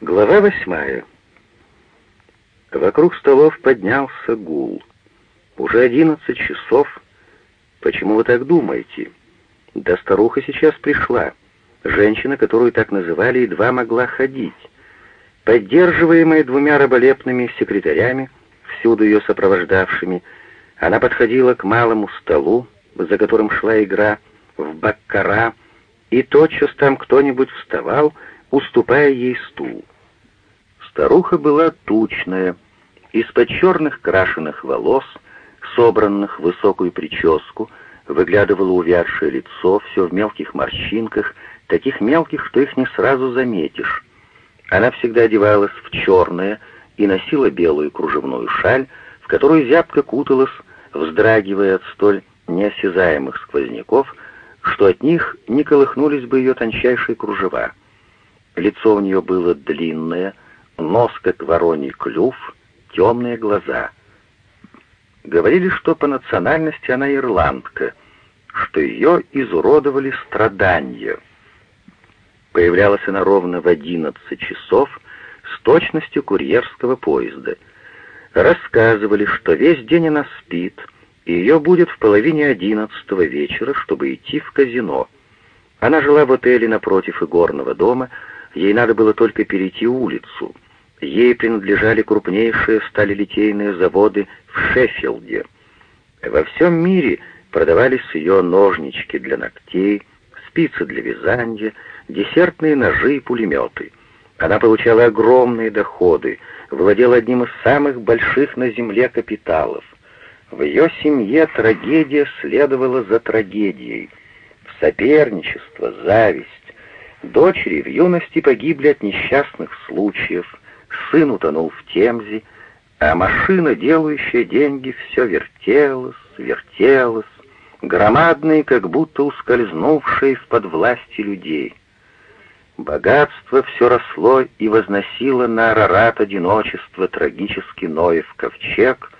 Глава восьмая. Вокруг столов поднялся гул. Уже одиннадцать часов. Почему вы так думаете? Да старуха сейчас пришла. Женщина, которую так называли, едва могла ходить. Поддерживаемая двумя раболепными секретарями, всюду ее сопровождавшими, она подходила к малому столу, за которым шла игра в баккара, и тотчас там кто-нибудь вставал, уступая ей стул. Старуха была тучная, из-под черных крашеных волос, собранных в высокую прическу, выглядывало увядшее лицо, все в мелких морщинках, таких мелких, что их не сразу заметишь. Она всегда одевалась в черное и носила белую кружевную шаль, в которую зябко куталась, вздрагивая от столь неосязаемых сквозняков, что от них не колыхнулись бы ее тончайшие кружева. Лицо у нее было длинное, нос как вороний клюв, темные глаза. Говорили, что по национальности она ирландка, что ее изуродовали страдания. Появлялась она ровно в одиннадцать часов с точностью курьерского поезда. Рассказывали, что весь день она спит, и ее будет в половине одиннадцатого вечера, чтобы идти в казино. Она жила в отеле напротив игорного дома, ей надо было только перейти улицу. Ей принадлежали крупнейшие сталелитейные заводы в Шеффилде. Во всем мире продавались ее ножнички для ногтей, спицы для вязания, десертные ножи и пулеметы. Она получала огромные доходы, владела одним из самых больших на земле капиталов. В ее семье трагедия следовала за трагедией. Соперничество, зависть. Дочери в юности погибли от несчастных случаев, сын утонул в Темзе, а машина, делающая деньги, все вертелась, вертелась, громадные, как будто ускользнувшие из-под власти людей. Богатство все росло и возносило на Арарат одиночество трагически Ноев ковчег,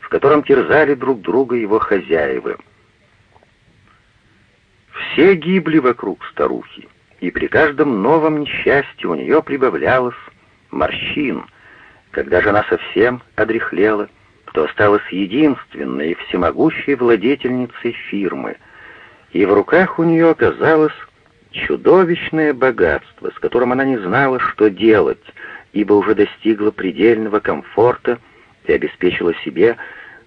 в котором терзали друг друга его хозяева. Все гибли вокруг старухи, и при каждом новом несчастье у нее прибавлялось морщин. Когда же она совсем одряхлела, то осталась единственной и всемогущей владетельницей фирмы, и в руках у нее оказалось чудовищное богатство, с которым она не знала, что делать, ибо уже достигла предельного комфорта и обеспечила себе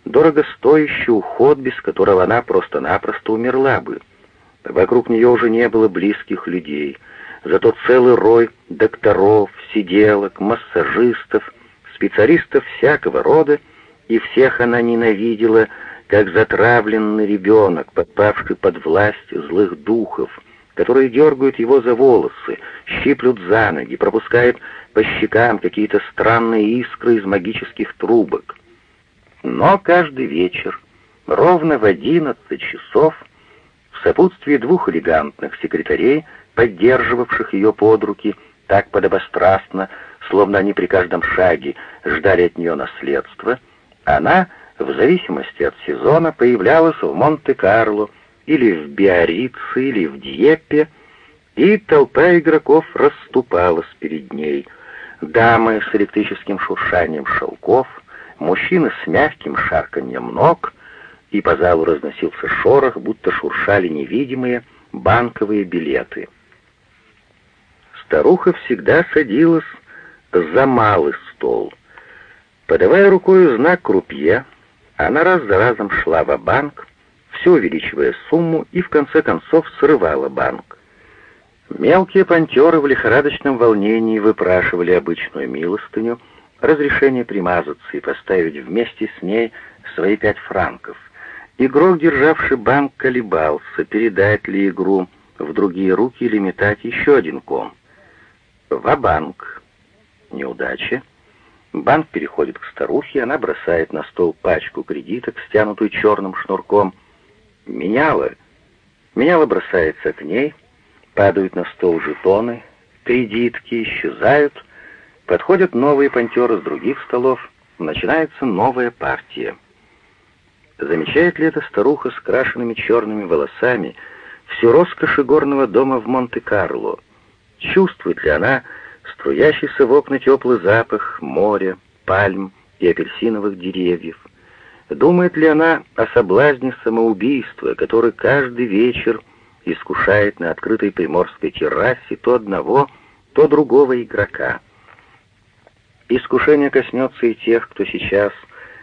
дорогостоящий уход, без которого она просто-напросто умерла бы. Вокруг нее уже не было близких людей, зато целый рой докторов, сиделок, массажистов, специалистов всякого рода, и всех она ненавидела, как затравленный ребенок, подпавший под власть злых духов, которые дергают его за волосы, щиплют за ноги, пропускают по щекам какие-то странные искры из магических трубок. Но каждый вечер, ровно в одиннадцать часов, в сопутствии двух элегантных секретарей, поддерживавших ее под руки, так подобострастно, словно они при каждом шаге ждали от нее наследства, она, в зависимости от сезона, появлялась в Монте-Карло или в Биорице, или в Дьеппе, и толпа игроков расступалась перед ней. Дамы с электрическим шуршанием шелков, мужчины с мягким шарканьем ног, и по залу разносился шорох, будто шуршали невидимые банковые билеты. Старуха всегда садилась за малый стол. Подавая рукой знак крупье, она раз за разом шла в банк, все увеличивая сумму и в конце концов срывала банк. Мелкие пантеры в лихорадочном волнении выпрашивали обычную милостыню, разрешение примазаться и поставить вместе с ней свои пять франков. Игрок, державший банк, колебался, передать ли игру в другие руки или метать еще один ком. Ва-банк. Неудача. Банк переходит к старухе, она бросает на стол пачку кредиток, стянутую черным шнурком. Меняла. Меняла бросается к ней, падают на стол жетоны, кредитки исчезают, подходят новые пантеры с других столов, начинается новая партия. Замечает ли эта старуха с крашенными черными волосами всю роскошь горного дома в Монте-Карло? Чувствует ли она, струящийся в окна теплый запах моря, пальм и апельсиновых деревьев. Думает ли она о соблазне самоубийства, который каждый вечер искушает на открытой приморской террасе то одного, то другого игрока? Искушение коснется и тех, кто сейчас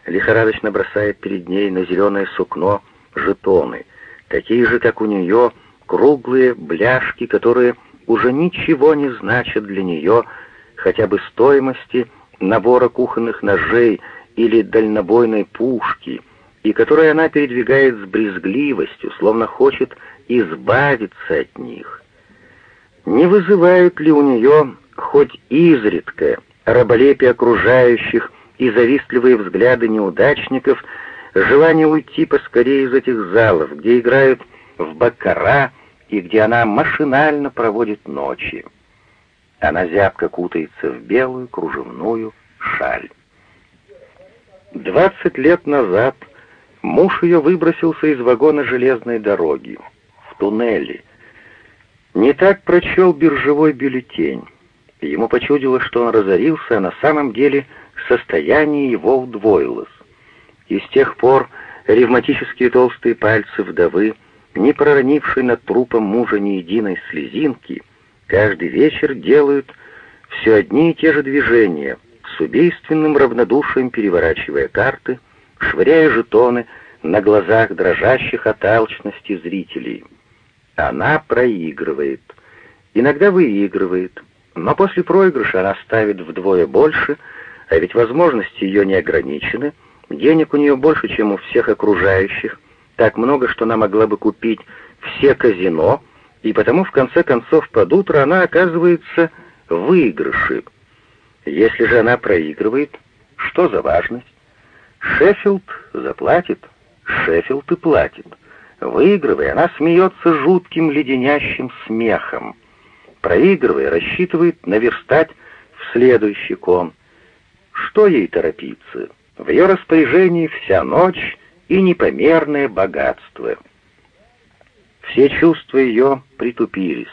лихорадочно бросает перед ней на зеленое сукно жетоны, такие же, как у нее, круглые бляшки, которые уже ничего не значат для нее, хотя бы стоимости набора кухонных ножей или дальнобойной пушки, и которые она передвигает с брезгливостью, словно хочет избавиться от них. Не вызывают ли у нее хоть изредка раболепие окружающих и завистливые взгляды неудачников, желание уйти поскорее из этих залов, где играют в баккара и где она машинально проводит ночи. Она зябко кутается в белую кружевную шаль. Двадцать лет назад муж ее выбросился из вагона железной дороги, в туннеле. Не так прочел биржевой бюллетень. Ему почудилось, что он разорился, а на самом деле состояние его удвоилось. И с тех пор ревматические толстые пальцы вдовы, не проронившие над трупом мужа ни единой слезинки, каждый вечер делают все одни и те же движения, с убийственным равнодушием переворачивая карты, швыряя жетоны на глазах дрожащих от алчности зрителей. Она проигрывает, иногда выигрывает, но после проигрыша она ставит вдвое больше, а ведь возможности ее не ограничены, денег у нее больше, чем у всех окружающих, так много, что она могла бы купить все казино, и потому в конце концов под утро она оказывается в. Если же она проигрывает, что за важность? Шеффилд заплатит, Шеффилд и платит. Выигрывая, она смеется жутким леденящим смехом проигрывая, рассчитывает наверстать в следующий кон. Что ей торопиться? В ее распоряжении вся ночь и непомерное богатство. Все чувства ее притупились.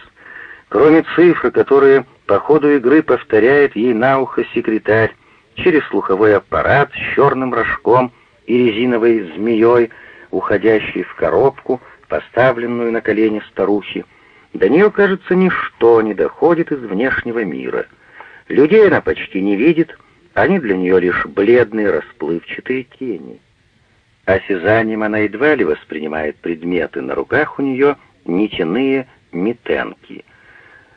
Кроме цифр, которые по ходу игры повторяет ей на ухо секретарь через слуховой аппарат с черным рожком и резиновой змеей, уходящей в коробку, поставленную на колени старухи, до нее, кажется, ничто не доходит из внешнего мира. Людей она почти не видит, они для нее лишь бледные расплывчатые тени. Осязанием она едва ли воспринимает предметы, на руках у нее нитяные метенки.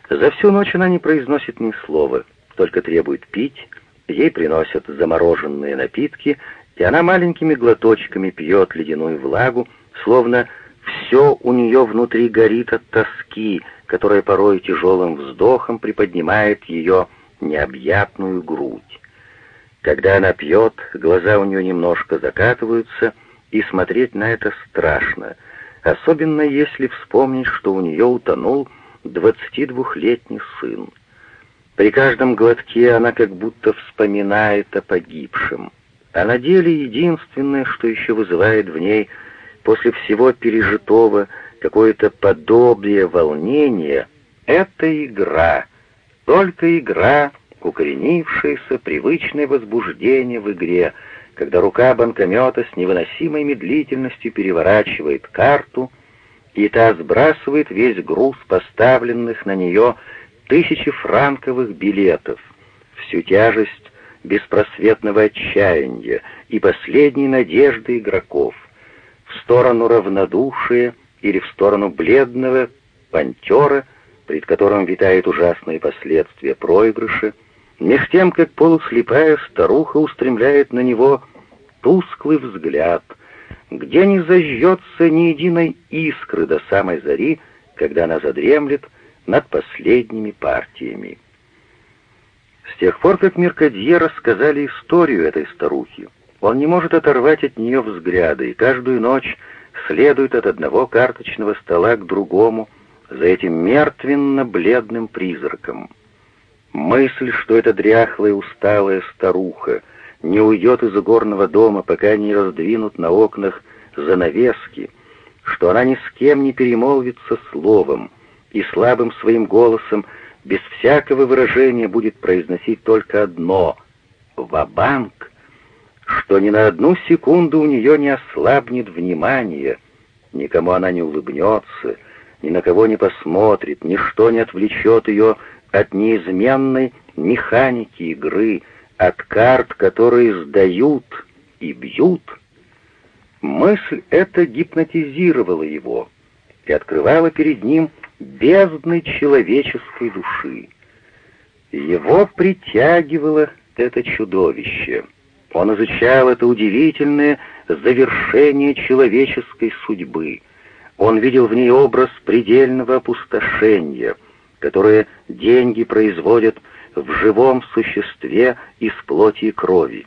За всю ночь она не произносит ни слова, только требует пить, ей приносят замороженные напитки, и она маленькими глоточками пьет ледяную влагу, словно все у нее внутри горит от тоски, которая порой тяжелым вздохом приподнимает ее необъятную грудь. Когда она пьет, глаза у нее немножко закатываются, и смотреть на это страшно, особенно если вспомнить, что у нее утонул 22-летний сын. При каждом глотке она как будто вспоминает о погибшем, а на деле единственное, что еще вызывает в ней – после всего пережитого какое-то подобие волнения — это игра, только игра, укоренившееся привычное возбуждение в игре, когда рука банкомета с невыносимой медлительностью переворачивает карту, и та сбрасывает весь груз поставленных на нее тысячи франковых билетов, всю тяжесть беспросветного отчаяния и последней надежды игроков. В сторону равнодушия или в сторону бледного пантера, пред которым витают ужасные последствия проигрыша, меж тем, как полуслепая старуха устремляет на него тусклый взгляд, где не зажжется ни единой искры до самой зари, когда она задремлет над последними партиями. С тех пор, как Меркадье рассказали историю этой старухи, он не может оторвать от нее взгляда, и каждую ночь следует от одного карточного стола к другому за этим мертвенно-бледным призраком. Мысль, что эта дряхлая усталая старуха не уйдет из игорного дома, пока не раздвинут на окнах занавески, что она ни с кем не перемолвится словом и слабым своим голосом без всякого выражения будет произносить только одно «Ва-банк», что ни на одну секунду у нее не ослабнет внимание, никому она не улыбнется, ни на кого не посмотрит, ничто не отвлечет ее от неизменной механики игры, от карт, которые сдают и бьют. Мысль эта гипнотизировала его и открывала перед ним бездны человеческой души. Его притягивало это чудовище. Он изучал это удивительное завершение человеческой судьбы. Он видел в ней образ предельного опустошения, которое деньги производят в живом существе из плоти и крови.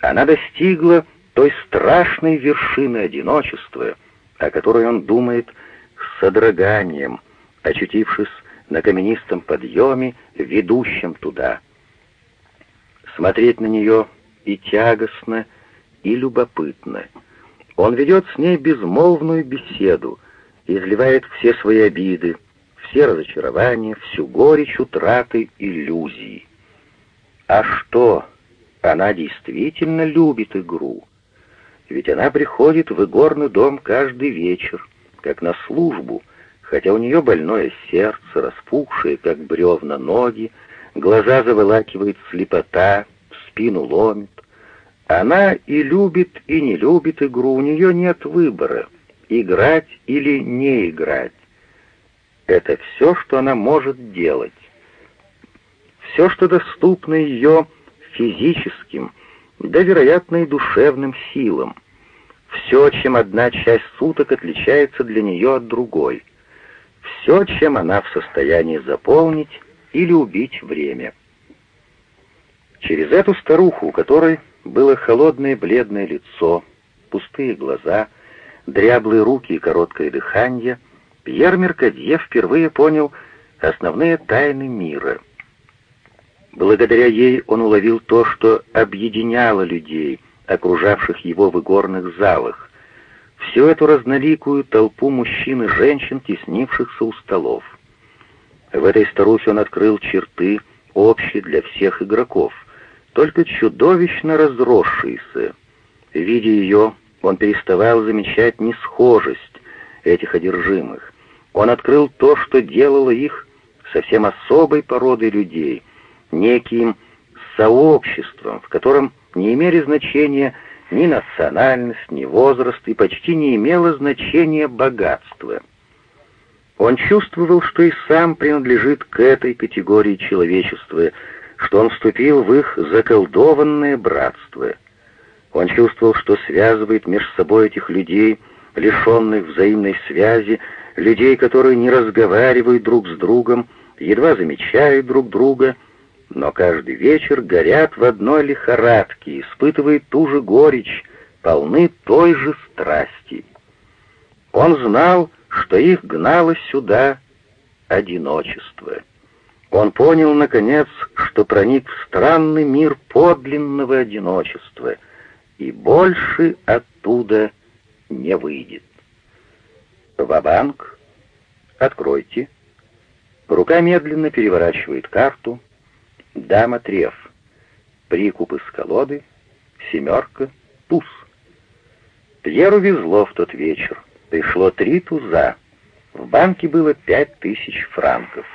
Она достигла той страшной вершины одиночества, о которой он думает с содроганием, очутившись на каменистом подъеме, ведущем туда. Смотреть на нее и тягостно, и любопытно. Он ведет с ней безмолвную беседу, изливает все свои обиды, все разочарования, всю горечь утраты иллюзий. А что? Она действительно любит игру. Ведь она приходит в игорный дом каждый вечер, как на службу, хотя у нее больное сердце, распухшие, как бревна, ноги, глаза заволакивает слепота, спину ломит. Она и любит, и не любит игру, у нее нет выбора, играть или не играть. Это все, что она может делать. Все, что доступно ее физическим, да, вероятно, и душевным силам. Все, чем одна часть суток отличается для нее от другой. Все, чем она в состоянии заполнить или убить время. Через эту старуху, у которой было холодное бледное лицо, пустые глаза, дряблые руки и короткое дыхание, Пьер Меркадье впервые понял основные тайны мира. Благодаря ей он уловил то, что объединяло людей, окружавших его в игорных залах, всю эту разноликую толпу мужчин и женщин, теснившихся у столов. В этой старухе он открыл черты, общие для всех игроков только чудовищно разросшиеся. Видя ее, он переставал замечать несхожесть этих одержимых. Он открыл то, что делало их совсем особой породой людей, неким сообществом, в котором не имели значения ни национальность, ни возраст, и почти не имело значения богатство. Он чувствовал, что и сам принадлежит к этой категории человечества, что он вступил в их заколдованное братство. Он чувствовал, что связывает между собой этих людей, лишенных взаимной связи, людей, которые не разговаривают друг с другом, едва замечают друг друга, но каждый вечер горят в одной лихорадке, испытывают ту же горечь, полны той же страсти. Он знал, что их гнало сюда одиночество. Он понял, наконец, что проник в странный мир подлинного одиночества и больше оттуда не выйдет. Вабанк, откройте. Рука медленно переворачивает карту. Дама треф. Прикуп из колоды. Семерка. Туз. Пьеру везло в тот вечер. Пришло три туза. В банке было пять тысяч франков.